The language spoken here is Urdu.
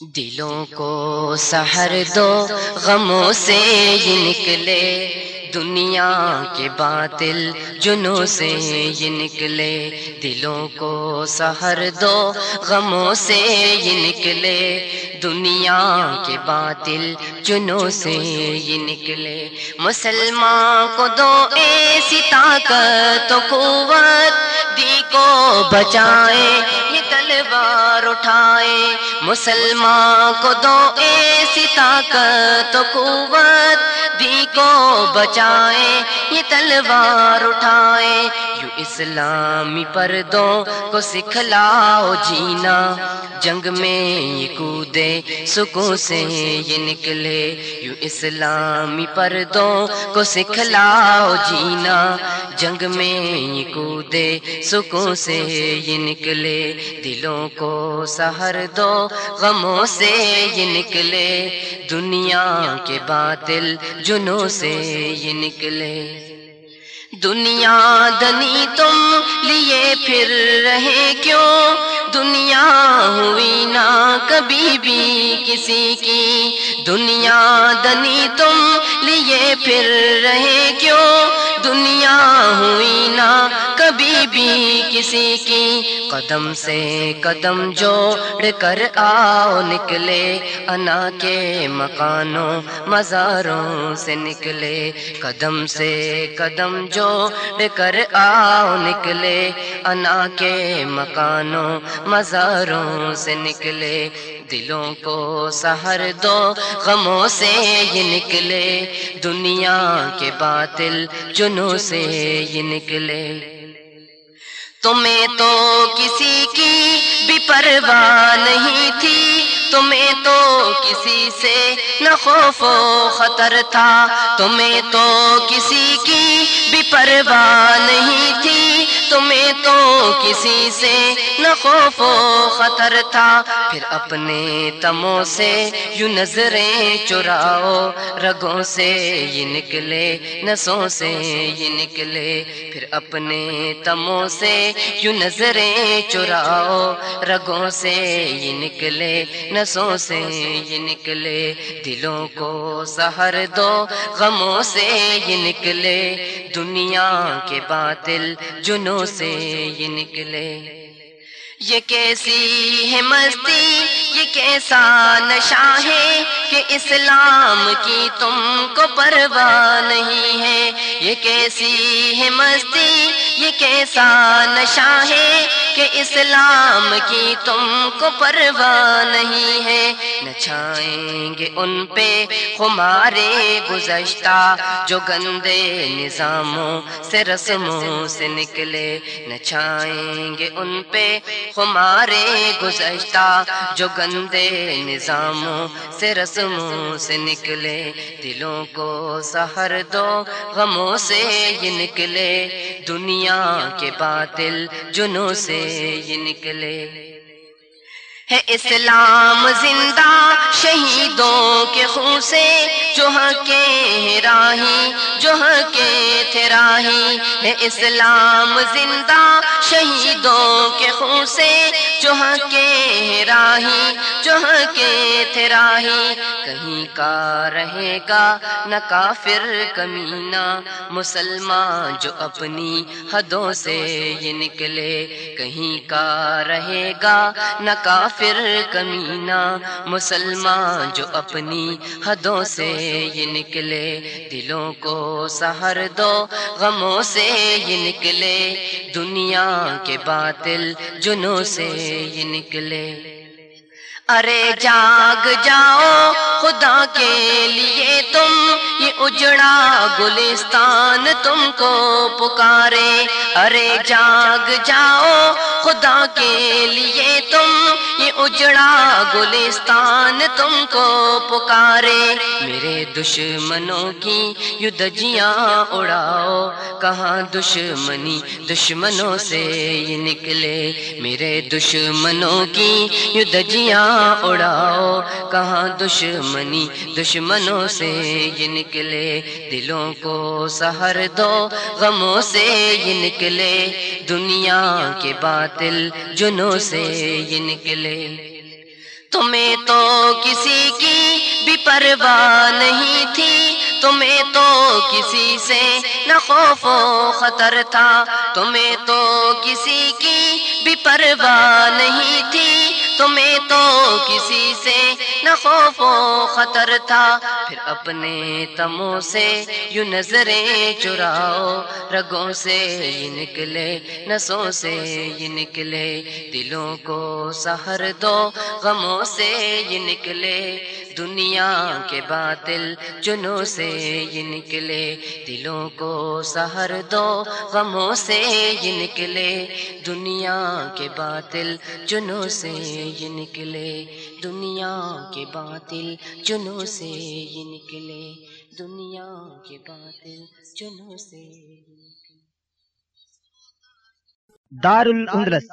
دلوں کو سہر دو، غموں سے یہ نکلے۔ دنیا کے باطل، جنوں سے یہ نکلے۔ دلوں کو سہر دو، غموں سے یہ نکلے۔ دنیا کے باطل، جنوں سے یہ نکلے۔ مسلمان کو دو ایسی طاقت و قوت دی کو بچائے۔ تلوار اٹھائے مسلمان کو دو ایسی طاقت و قوت دی کو بچائے، یہ تلوار اٹھائے، یوں اسلامی پردوں کو سکھلاؤ جینا۔ جنگ میں یہ کودے سکوں سے یہ نکلے، یوں اسلامی پردوں کو سکھلاؤ جینا۔ جنگ میں کودے، سکوں سے یہ نکلے۔ دلوں کو سہر دو، غموں سے یہ نکلے۔ دنیا کے باطل جنوں سے یہ نکلے۔ دنیا دنی تم لیے پھر رہے کیوں؟ دنیا ہوئی نہ کبھی بھی کسی کی۔ دنیا دنی تم لیے پھر رہے کیوں؟ دنیا ہوئی نہ کبھی بھی کسی کی قدم سے قدم جوڑ کر آؤ نکلے، انا کے مکانوں، مزاروں سے نکلے، قدم سے قدم جوڑ کر آؤ نکلے، انا کے مکانوں، مزاروں سے نکلے دلوں کو سہر دو، غموں سے یہ نکلے۔ دنیا کے باطل جنوں سے یہ نکلے۔ تمہیں تو کسی کی بھی پرواہ نہیں تھی۔ تمہیں تو کسی سے نہ خوف و خطر تھا۔ تمہیں تو کسی کی بھی پرواہ نہیں تھی۔ تمہیں تو کسی سے نہ خوف و خطر تھا۔ پھر اپنے تموں سے یوں نظریں چراؤ۔ رگوں سے یہ نکلے، نسوں سے یہ نکلے۔ پھر اپنے تموں سے یوں نظریں چراؤ۔ رگوں سے یہ نکلے نسوں سے یہ نکلے، دلوں کو سہر دو، غموں سے یہ نکلے، دنیا کے باطل جنوں سے یہ نکلے۔ یہ کیسی ہے مستی؟ یہ کیسا نشہ ہے کہ اسلام کی تم کو پرواہ نہیں ہے؟ یہ کیسی ہے مستی؟ یہ کیسا نشہ ہے کہ اسلام کی تم کو پرواہ نہیں ہے؟ نچائیں گے ان پہ ہمارے گزشتہ جو گندے نظاموں سے رسموں سے نکلے۔ نچائیں گے ان پہ ہمارے گزشتہ جو گندے نظاموں سے رسموں سے نکلے، دلوں کو سہر دو، غموں سے یہ نکلے۔ دنیا کے باطل جنوں سے یہ نکلے۔ ہے اسلام زندہ شہیدوں کے خون سے جو کے راہی جو کے تھے راہی۔ ہے اسلام زندہ شہیدوں کے خون سے جو کے راہی جو کے تھے راہی۔ کہیں کا رہے گا نہ کافر کمینہ، مسلمان جو اپنی حدوں سے یہ نکلے۔ کہیں کا رہے گا نہ کافر کمینہ مسلمان جو اپنی حدوں سے یہ نکلے، دلوں کو سہر دو، غموں سے یہ نکلے، دنیا کے باطل جنوں سے یہ نکلے۔ ارے جاگ جاؤ خدا کے لیے تم، یہ اجڑا گلستان تم کو پکارے۔ ارے جاگ جاؤ خدا کے لیے تم اجڑا گلستان تم کو پکارے۔ میرے دشمنوں کی یو دجیاں اڑاؤ۔ کہاں دشمنی دشمنوں سے یہ نکلے۔ میرے دشمنوں کی یو دجیاں اڑاؤ۔ کہاں دشمنی دشمنوں سے یہ نکلے۔ دلوں کو سہر دو، غموں سے یہ نکلے۔ دنیا کے باطل جنوں سے یہ نکلے۔ تمہیں تو کسی کی بھی پرواہ نہیں تھی۔ تمہیں تو کسی سے نہ خوف و خطر تھا۔ تمہیں تو کسی کی بھی پرواہ نہیں تھی۔ تمہیں تو کسی سے نہ خوف و خطر تھا۔ پھر اپنے تموں سے یوں نظریں چراؤ۔ رگوں سے یہ نکلے، نسوں سے یہ نکلے۔ دلوں کو سہر دو، غموں سے یہ نکلے۔ دنیا کے باطل، جنوں سے یہ نکلے، دلوں کو سہر دو، غموں سے یہ نکلے، دنیا کے باطل، جنوں سے یہ نکلے، دنیا کے باطل، جنوں سے یہ نکلے، دنیا کے باطل، جنوں سے دار الاندلس